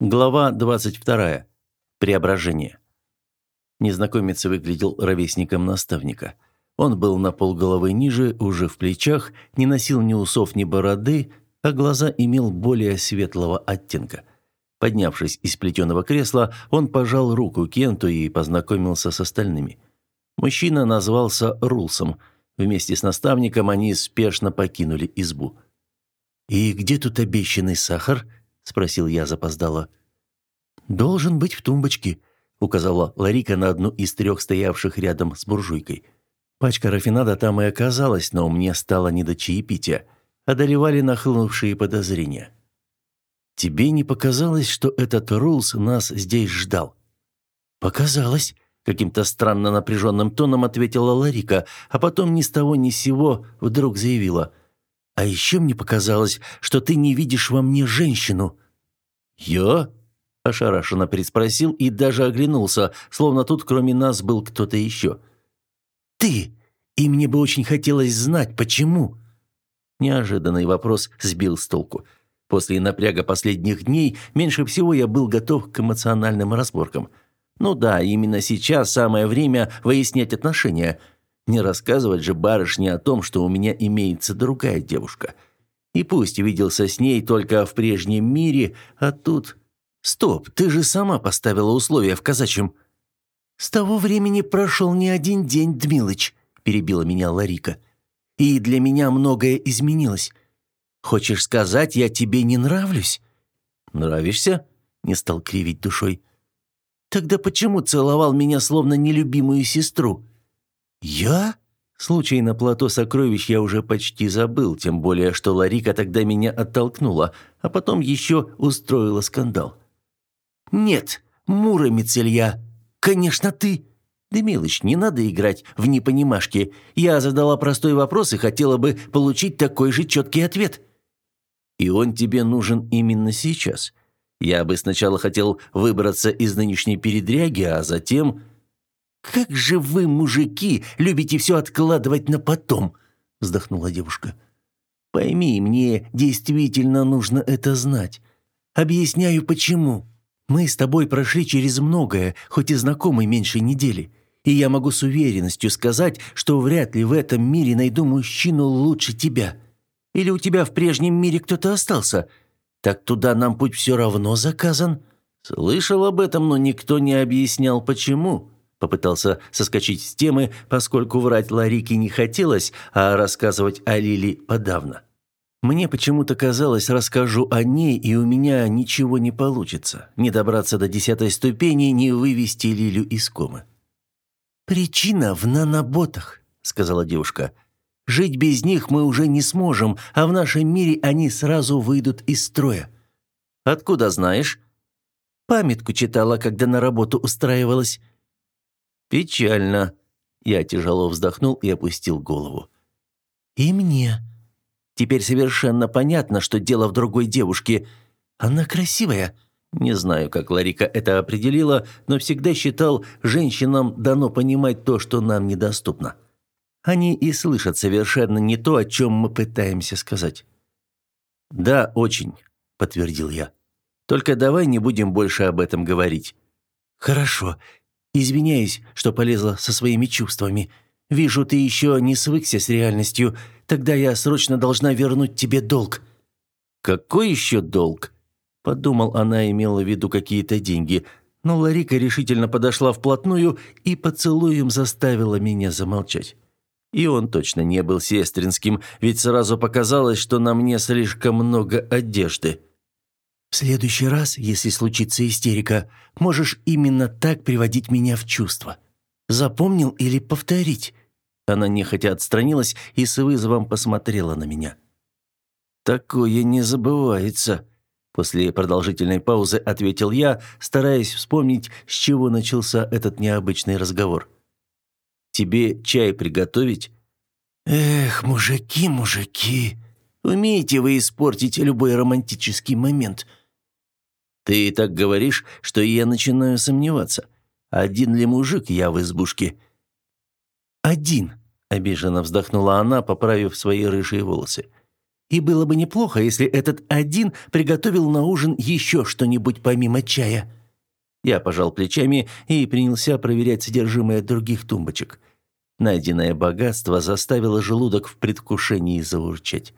Глава 22. Преображение. Незнакомец выглядел ровесником наставника. Он был на полголовы ниже, уже в плечах, не носил ни усов, ни бороды, а глаза имел более светлого оттенка. Поднявшись из плетеного кресла, он пожал руку Кенту и познакомился с остальными. Мужчина назвался Рулсом. Вместе с наставником они спешно покинули избу. «И где тут обещанный сахар?» Спросил я запоздало. Должен быть в тумбочке, указала Ларика на одну из трех стоявших рядом с буржуйкой. Пачка рафинада там и оказалась, но мне стало не до чаепития. Одолевали нахлынувшие подозрения. Тебе не показалось, что этот Рулс нас здесь ждал? Показалось, каким-то странно напряженным тоном ответила Ларика, а потом ни с того ни с сего вдруг заявила: а еще мне показалось, что ты не видишь во мне женщину». «Я?» – ошарашенно переспросил и даже оглянулся, словно тут кроме нас был кто-то еще. «Ты! И мне бы очень хотелось знать, почему?» Неожиданный вопрос сбил с толку. После напряга последних дней меньше всего я был готов к эмоциональным разборкам. Ну да, именно сейчас самое время выяснять отношения – не рассказывать же барышне о том, что у меня имеется другая девушка. И пусть виделся с ней только в прежнем мире, а тут... Стоп, ты же сама поставила условия в казачьем. С того времени прошел не один день, Дмилыч, перебила меня Ларика. И для меня многое изменилось. Хочешь сказать, я тебе не нравлюсь? Нравишься? Не стал кривить душой. Тогда почему целовал меня словно нелюбимую сестру? «Я?» Случай на плато сокровищ я уже почти забыл, тем более, что Ларика тогда меня оттолкнула, а потом еще устроила скандал. «Нет, Муромец Илья, конечно ты!» «Да, мелочь, не надо играть в непонимашки. Я задала простой вопрос и хотела бы получить такой же четкий ответ». «И он тебе нужен именно сейчас. Я бы сначала хотел выбраться из нынешней передряги, а затем...» «Как же вы, мужики, любите все откладывать на потом!» – вздохнула девушка. «Пойми, мне действительно нужно это знать. Объясняю, почему. Мы с тобой прошли через многое, хоть и знакомы меньше недели. И я могу с уверенностью сказать, что вряд ли в этом мире найду мужчину лучше тебя. Или у тебя в прежнем мире кто-то остался? Так туда нам путь все равно заказан». Слышал об этом, но никто не объяснял, почему. Попытался соскочить с темы, поскольку врать Ларике не хотелось, а рассказывать о Лили подавно. Мне почему-то казалось, расскажу о ней, и у меня ничего не получится. Не добраться до десятой ступени, не вывести Лилю из комы. «Причина в наноботах», — сказала девушка. «Жить без них мы уже не сможем, а в нашем мире они сразу выйдут из строя». «Откуда знаешь?» «Памятку читала, когда на работу устраивалась». «Печально». Я тяжело вздохнул и опустил голову. «И мне. Теперь совершенно понятно, что дело в другой девушке. Она красивая». Не знаю, как Ларика это определила, но всегда считал, женщинам дано понимать то, что нам недоступно. Они и слышат совершенно не то, о чем мы пытаемся сказать. «Да, очень», — подтвердил я. «Только давай не будем больше об этом говорить». «Хорошо. Извиняюсь, что полезла со своими чувствами. Вижу, ты еще не свыкся с реальностью. Тогда я срочно должна вернуть тебе долг». «Какой еще долг?» Подумал, она имела в виду какие-то деньги. Но Ларика решительно подошла вплотную и поцелуем заставила меня замолчать. И он точно не был сестринским, ведь сразу показалось, что на мне слишком много одежды. В следующий раз, если случится истерика, можешь именно так приводить меня в чувство. Запомнил или повторить?» Она нехотя отстранилась и с вызовом посмотрела на меня. «Такое не забывается», — после продолжительной паузы ответил я, стараясь вспомнить, с чего начался этот необычный разговор. «Тебе чай приготовить?» «Эх, мужики, мужики, умеете вы испортить любой романтический момент», ты так говоришь, что я начинаю сомневаться. Один ли мужик я в избушке?» «Один», — обиженно вздохнула она, поправив свои рыжие волосы. И было бы неплохо, если этот один приготовил на ужин еще что-нибудь помимо чая. Я пожал плечами и принялся проверять содержимое других тумбочек. Найденное богатство заставило желудок в предвкушении заурчать.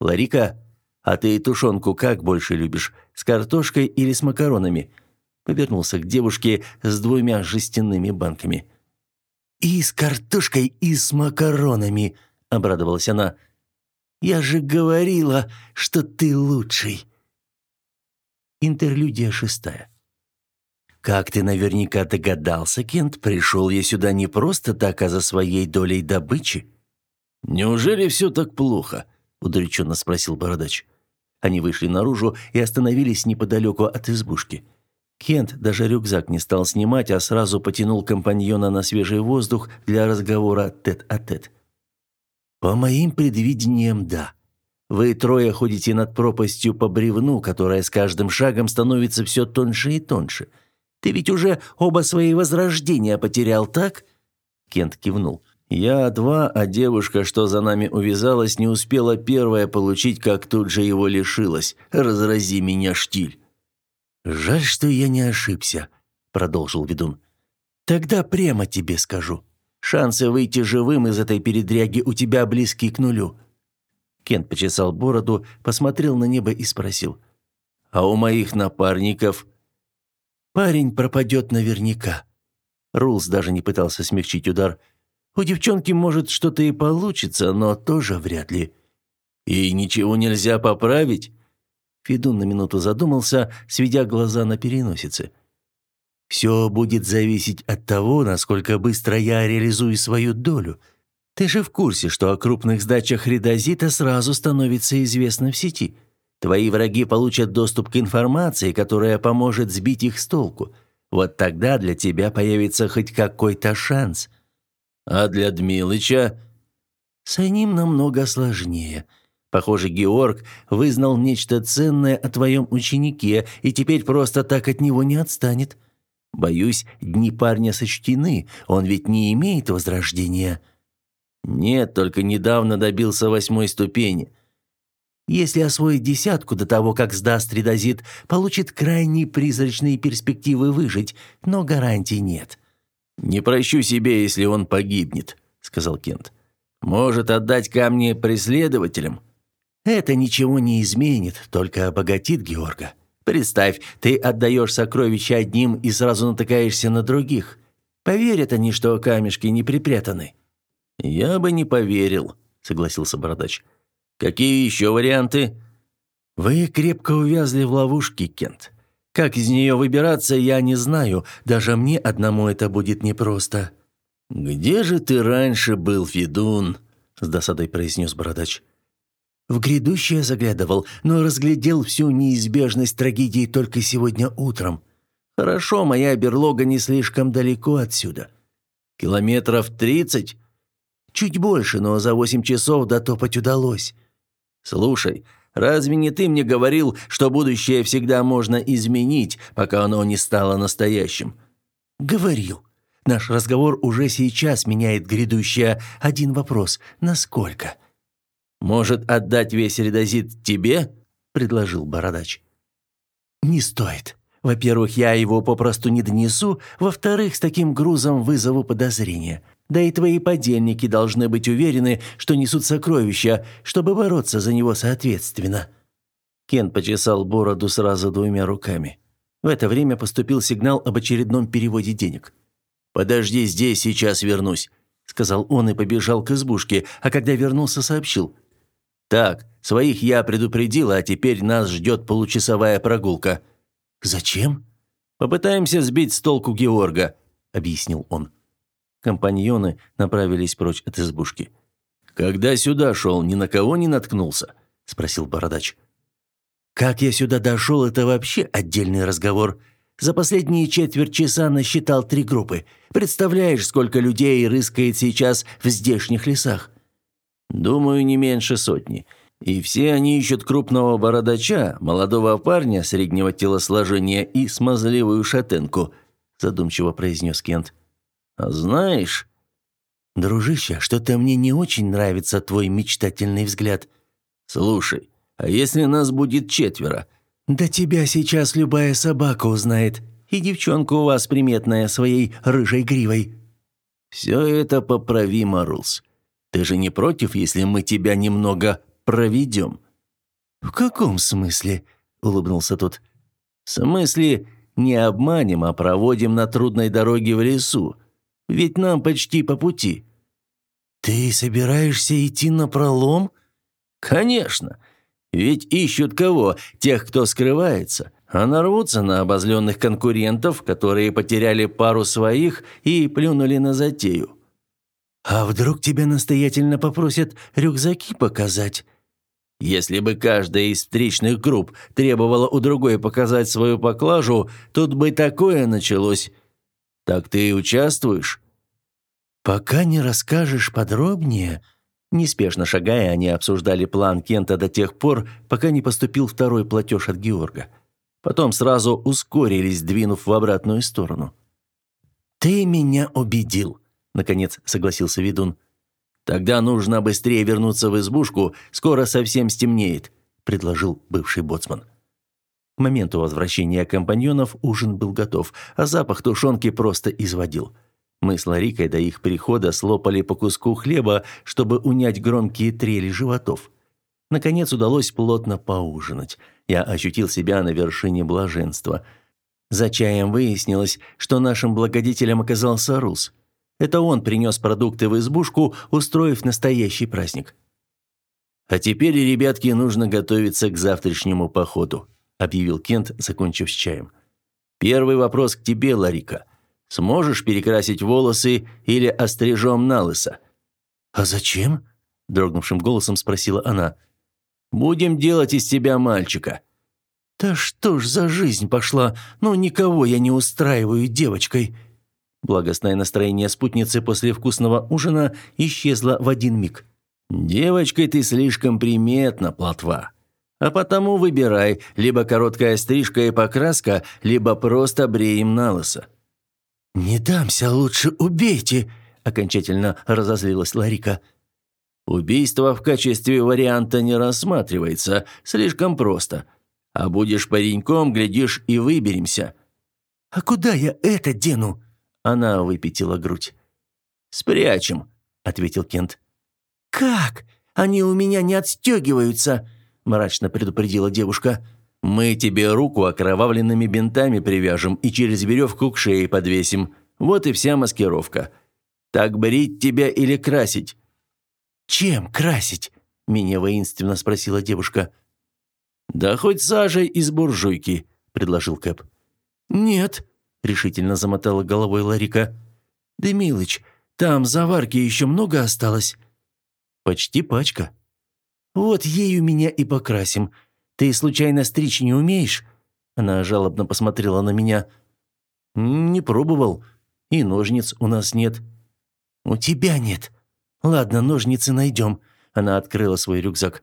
«Ларика, а ты тушенку как больше любишь, с картошкой или с макаронами?» Повернулся к девушке с двумя жестяными банками. «И с картошкой, и с макаронами», — обрадовалась она. «Я же говорила, что ты лучший». Интерлюдия шестая. «Как ты наверняка догадался, Кент, пришел я сюда не просто так, а за своей долей добычи». «Неужели все так плохо?» – удрученно спросил Бородач. Они вышли наружу и остановились неподалеку от избушки. Кент даже рюкзак не стал снимать, а сразу потянул компаньона на свежий воздух для разговора тет-а-тет. -тет. «По моим предвидениям, да. Вы трое ходите над пропастью по бревну, которая с каждым шагом становится все тоньше и тоньше. Ты ведь уже оба свои возрождения потерял, так?» Кент кивнул. «Я два, а девушка, что за нами увязалась, не успела первая получить, как тут же его лишилась. Разрази меня, штиль!» «Жаль, что я не ошибся», — продолжил ведун. «Тогда прямо тебе скажу. Шансы выйти живым из этой передряги у тебя близки к нулю». Кент почесал бороду, посмотрел на небо и спросил. «А у моих напарников?» «Парень пропадет наверняка». Рулс даже не пытался смягчить удар. «У девчонки, может, что-то и получится, но тоже вряд ли». «И ничего нельзя поправить?» Федун на минуту задумался, сведя глаза на переносице. Все будет зависеть от того, насколько быстро я реализую свою долю. Ты же в курсе, что о крупных сдачах редозита сразу становится известно в сети. Твои враги получат доступ к информации, которая поможет сбить их с толку. Вот тогда для тебя появится хоть какой-то шанс. А для Дмилыча? С ним намного сложнее. Похоже, Георг вызнал нечто ценное о твоем ученике и теперь просто так от него не отстанет. Боюсь, дни парня сочтены, он ведь не имеет возрождения. Нет, только недавно добился восьмой ступени. Если освоит десятку до того, как сдаст редозит, получит крайне призрачные перспективы выжить, но гарантий нет. «Не прощу себе, если он погибнет», — сказал Кент. «Может отдать камни преследователям?» «Это ничего не изменит, только обогатит Георга». Представь, ты отдаешь сокровища одним и сразу натыкаешься на других. Поверят они, что камешки не припрятаны». «Я бы не поверил», — согласился Бородач. «Какие еще варианты?» «Вы крепко увязли в ловушке, Кент. Как из нее выбираться, я не знаю. Даже мне одному это будет непросто». «Где же ты раньше был, Федун?» — с досадой произнес Бородач. В грядущее заглядывал, но разглядел всю неизбежность трагедии только сегодня утром. Хорошо, моя берлога не слишком далеко отсюда. Километров тридцать? Чуть больше, но за восемь часов дотопать удалось. Слушай, разве не ты мне говорил, что будущее всегда можно изменить, пока оно не стало настоящим? Говорил. Наш разговор уже сейчас меняет грядущее. Один вопрос – насколько? «Может, отдать весь редозит тебе?» – предложил Бородач. «Не стоит. Во-первых, я его попросту не донесу. Во-вторых, с таким грузом вызову подозрения. Да и твои подельники должны быть уверены, что несут сокровища, чтобы бороться за него соответственно». Кен почесал бороду сразу двумя руками. В это время поступил сигнал об очередном переводе денег. «Подожди здесь, сейчас вернусь», — сказал он и побежал к избушке, а когда вернулся, сообщил. «Так, своих я предупредил, а теперь нас ждет получасовая прогулка». «Зачем?» «Попытаемся сбить с толку Георга», — объяснил он. Компаньоны направились прочь от избушки. «Когда сюда шел, ни на кого не наткнулся?» — спросил Бородач. «Как я сюда дошел, это вообще отдельный разговор. За последние четверть часа насчитал три группы. Представляешь, сколько людей рыскает сейчас в здешних лесах? Думаю, не меньше сотни. И все они ищут крупного бородача, молодого парня среднего телосложения и смазливую шатенку, задумчиво произнес Кент. А знаешь... Дружище, что-то мне не очень нравится твой мечтательный взгляд. «Слушай, а если нас будет четверо?» «Да тебя сейчас любая собака узнает. И девчонка у вас приметная своей рыжей гривой». «Все это поправимо, Рулс. Ты же не против, если мы тебя немного проведем?» «В каком смысле?» – улыбнулся тот. «В смысле, не обманем, а проводим на трудной дороге в лесу. Ведь нам почти по пути». «Ты собираешься идти на пролом?» «Конечно. Ведь ищут кого? Тех, кто скрывается. А нарвутся на обозленных конкурентов, которые потеряли пару своих и плюнули на затею». «А вдруг тебя настоятельно попросят рюкзаки показать?» Если бы каждая из встречных групп требовала у другой показать свою поклажу, тут бы такое началось. Так ты и участвуешь? Пока не расскажешь подробнее, неспешно шагая, они обсуждали план Кента до тех пор, пока не поступил второй платеж от Георга. Потом сразу ускорились, двинув в обратную сторону. Ты меня убедил, наконец согласился ведун. «Тогда нужно быстрее вернуться в избушку, скоро совсем стемнеет», – предложил бывший боцман. К моменту возвращения компаньонов ужин был готов, а запах тушенки просто изводил. Мы с Ларикой до их прихода слопали по куску хлеба, чтобы унять громкие трели животов. Наконец удалось плотно поужинать. Я ощутил себя на вершине блаженства. За чаем выяснилось, что нашим благодетелем оказался Рус – это он принес продукты в избушку, устроив настоящий праздник. «А теперь, ребятки, нужно готовиться к завтрашнему походу», объявил Кент, закончив с чаем. «Первый вопрос к тебе, Ларика. Сможешь перекрасить волосы или острижем на лысо?» «А зачем?» – дрогнувшим голосом спросила она. «Будем делать из тебя мальчика». «Да что ж за жизнь пошла? Ну, никого я не устраиваю девочкой», Благостное настроение спутницы после вкусного ужина исчезло в один миг. «Девочкой ты слишком приметна, плотва. А потому выбирай, либо короткая стрижка и покраска, либо просто бреем на лысо». «Не дамся, лучше убейте!» – окончательно разозлилась Ларика. «Убийство в качестве варианта не рассматривается, слишком просто. А будешь пареньком, глядишь, и выберемся». «А куда я это дену?» Она выпятила грудь. «Спрячем», — ответил Кент. «Как? Они у меня не отстегиваются», — мрачно предупредила девушка. «Мы тебе руку окровавленными бинтами привяжем и через веревку к шее подвесим. Вот и вся маскировка. Так брить тебя или красить?» «Чем красить?» — меня воинственно спросила девушка. «Да хоть сажей из буржуйки», — предложил Кэп. «Нет», – решительно замотала головой Ларика. «Демилыч, там заварки еще много осталось?» «Почти пачка». «Вот ею меня и покрасим. Ты случайно стричь не умеешь?» Она жалобно посмотрела на меня. «Не пробовал. И ножниц у нас нет». «У тебя нет. Ладно, ножницы найдем». Она открыла свой рюкзак.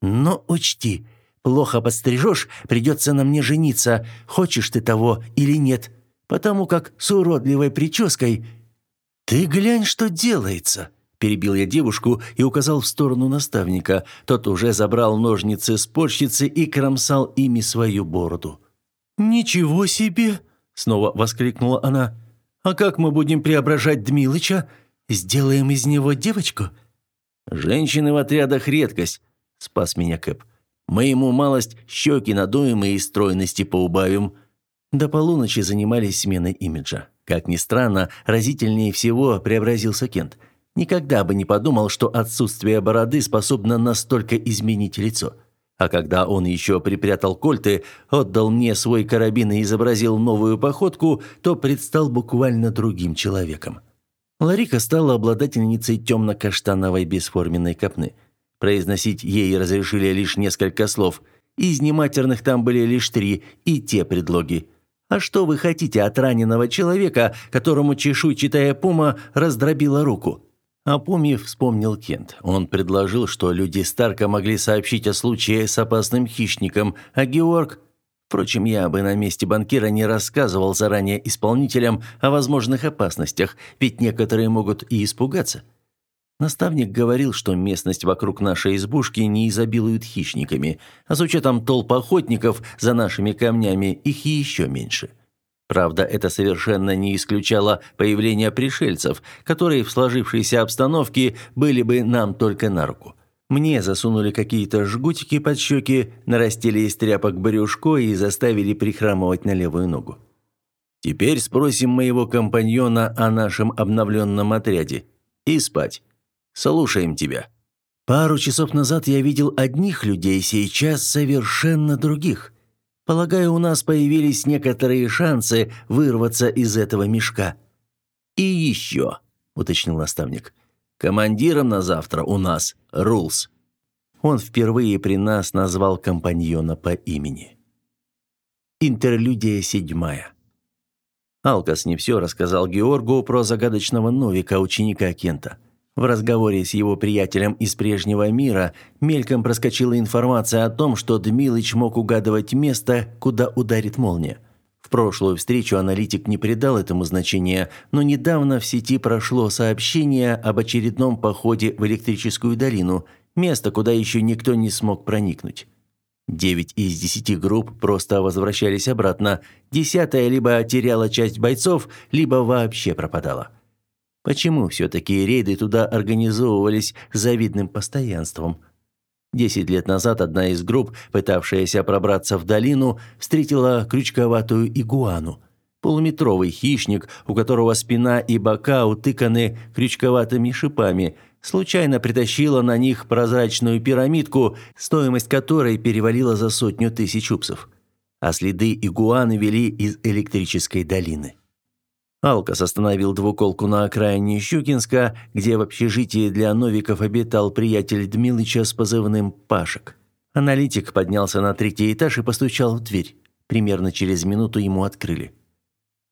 «Но учти, плохо подстрижешь, придется на мне жениться, хочешь ты того или нет потому как с уродливой прической... «Ты глянь, что делается!» Перебил я девушку и указал в сторону наставника. Тот уже забрал ножницы спорщицы и кромсал ими свою бороду. «Ничего себе!» — снова воскликнула она. «А как мы будем преображать Дмилыча? Сделаем из него девочку?» «Женщины в отрядах редкость», — спас меня Кэп. «Мы ему малость щеки надуем и стройности поубавим. До полуночи занимались сменой имиджа. Как ни странно, разительнее всего преобразился Кент. Никогда бы не подумал, что отсутствие бороды способно настолько изменить лицо. А когда он еще припрятал кольты, отдал мне свой карабин и изобразил новую походку, то предстал буквально другим человеком. Ларика стала обладательницей темно-каштановой бесформенной копны. Произносить ей разрешили лишь несколько слов. Из нематерных там были лишь три, и те предлоги – а что вы хотите от раненого человека, которому чешуйчатая пума раздробила руку? О пуме вспомнил Кент. Он предложил, что люди Старка могли сообщить о случае с опасным хищником, а Георг... Впрочем, я бы на месте банкира не рассказывал заранее исполнителям о возможных опасностях, ведь некоторые могут и испугаться. Наставник говорил, что местность вокруг нашей избушки не изобилует хищниками, а с учетом толп охотников за нашими камнями их еще меньше. Правда, это совершенно не исключало появления пришельцев, которые в сложившейся обстановке были бы нам только на руку. Мне засунули какие-то жгутики под щеки, нарастили из тряпок брюшко и заставили прихрамывать на левую ногу. Теперь спросим моего компаньона о нашем обновленном отряде. И спать. Слушаем тебя. Пару часов назад я видел одних людей, сейчас совершенно других. Полагаю, у нас появились некоторые шансы вырваться из этого мешка. И еще, уточнил наставник. Командиром на завтра у нас Рулс. Он впервые при нас назвал компаньона по имени. Интерлюдия седьмая. Алкас не все рассказал Георгу про загадочного Новика, ученика Кента. В разговоре с его приятелем из прежнего мира мельком проскочила информация о том, что Дмилыч мог угадывать место, куда ударит молния. В прошлую встречу аналитик не придал этому значения, но недавно в сети прошло сообщение об очередном походе в электрическую долину, место, куда еще никто не смог проникнуть. Девять из десяти групп просто возвращались обратно, десятая либо теряла часть бойцов, либо вообще пропадала. Почему все-таки рейды туда организовывались завидным постоянством? Десять лет назад одна из групп, пытавшаяся пробраться в долину, встретила крючковатую игуану. Полуметровый хищник, у которого спина и бока утыканы крючковатыми шипами, случайно притащила на них прозрачную пирамидку, стоимость которой перевалила за сотню тысяч упсов. А следы игуаны вели из электрической долины. Алкас остановил двуколку на окраине Щукинска, где в общежитии для новиков обитал приятель Дмилыча с позывным «Пашек». Аналитик поднялся на третий этаж и постучал в дверь. Примерно через минуту ему открыли.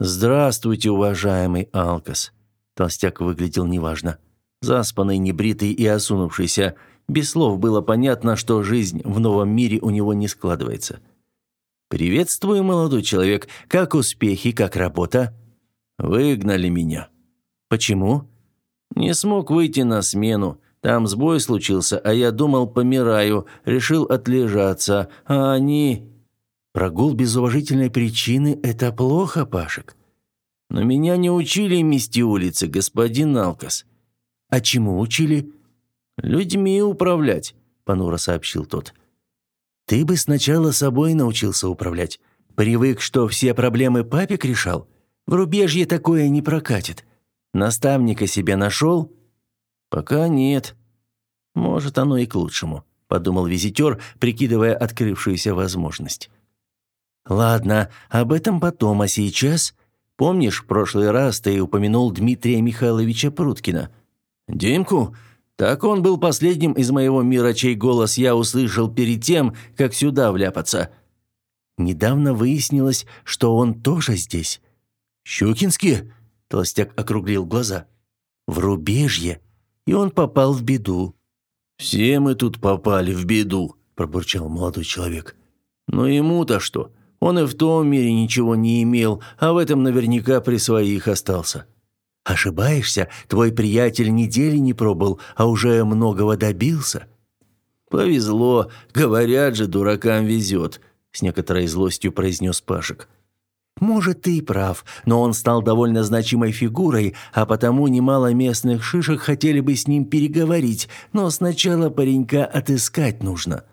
«Здравствуйте, уважаемый Алкас». Толстяк выглядел неважно. Заспанный, небритый и осунувшийся. Без слов было понятно, что жизнь в новом мире у него не складывается. «Приветствую, молодой человек. Как успехи, как работа?» Выгнали меня. Почему? Не смог выйти на смену. Там сбой случился, а я думал, помираю, решил отлежаться, а они... Прогул без уважительной причины – это плохо, Пашек. Но меня не учили мести улицы, господин Алкас. А чему учили? Людьми управлять, понуро сообщил тот. Ты бы сначала собой научился управлять. Привык, что все проблемы папик решал – в рубежье такое не прокатит. Наставника себе нашел?» «Пока нет». «Может, оно и к лучшему», – подумал визитер, прикидывая открывшуюся возможность. «Ладно, об этом потом, а сейчас...» «Помнишь, в прошлый раз ты упомянул Дмитрия Михайловича Пруткина?» «Димку?» Так он был последним из моего мира, чей голос я услышал перед тем, как сюда вляпаться. Недавно выяснилось, что он тоже здесь. «Щукинские?» – толстяк округлил глаза. «В рубежье. И он попал в беду». «Все мы тут попали в беду», – пробурчал молодой человек. «Но ему-то что? Он и в том мире ничего не имел, а в этом наверняка при своих остался». «Ошибаешься, твой приятель недели не пробыл, а уже многого добился». «Повезло, говорят же, дуракам везет», – с некоторой злостью произнес Пашек. Может, ты и прав, но он стал довольно значимой фигурой, а потому немало местных шишек хотели бы с ним переговорить, но сначала паренька отыскать нужно.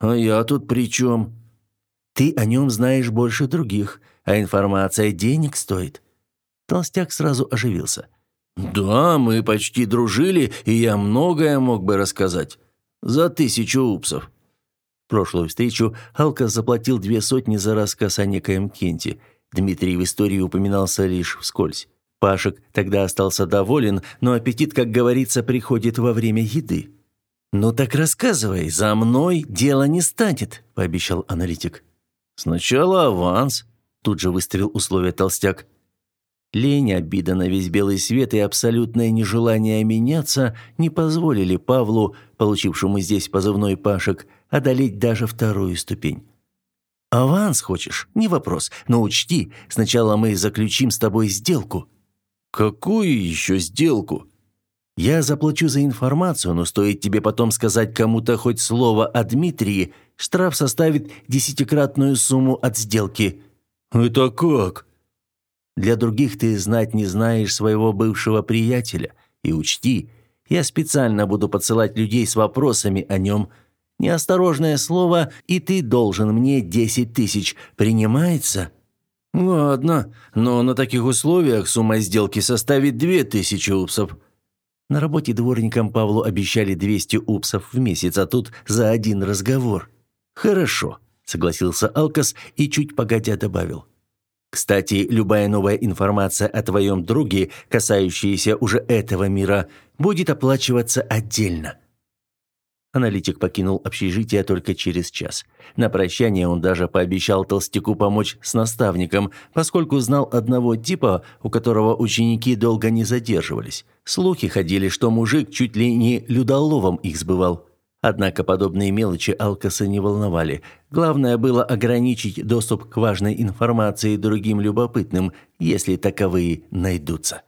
А я тут при чем? Ты о нем знаешь больше других, а информация денег стоит. Толстяк сразу оживился. Да, мы почти дружили, и я многое мог бы рассказать. За тысячу упсов. Прошлую встречу Алка заплатил две сотни за рассказ о некоем Кенте – Дмитрий в истории упоминался лишь вскользь. Пашек тогда остался доволен, но аппетит, как говорится, приходит во время еды. «Ну так рассказывай, за мной дело не станет», – пообещал аналитик. «Сначала аванс», – тут же выстрелил условие толстяк. Лень, обида на весь белый свет и абсолютное нежелание меняться не позволили Павлу, получившему здесь позывной Пашек, одолеть даже вторую ступень. «Аванс хочешь? Не вопрос. Но учти, сначала мы заключим с тобой сделку». «Какую еще сделку?» Я заплачу за информацию, но стоит тебе потом сказать кому-то хоть слово о Дмитрии, штраф составит десятикратную сумму от сделки». «Это как?» «Для других ты знать не знаешь своего бывшего приятеля. И учти, я специально буду подсылать людей с вопросами о нем. Неосторожное слово, и ты должен мне десять тысяч. Принимается?» «Ладно, но на таких условиях сумма сделки составит две тысячи упсов». На работе дворникам Павлу обещали 200 упсов в месяц, а тут за один разговор. «Хорошо», — согласился Алкас и чуть погодя добавил. «Кстати, любая новая информация о твоем друге, касающаяся уже этого мира, будет оплачиваться отдельно». Аналитик покинул общежитие только через час. На прощание он даже пообещал толстяку помочь с наставником, поскольку знал одного типа, у которого ученики долго не задерживались. Слухи ходили, что мужик чуть ли не людоловом их сбывал. Однако подобные мелочи Алкаса не волновали. Главное было ограничить доступ к важной информации другим любопытным, если таковые найдутся.